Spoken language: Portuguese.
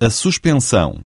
a suspensão.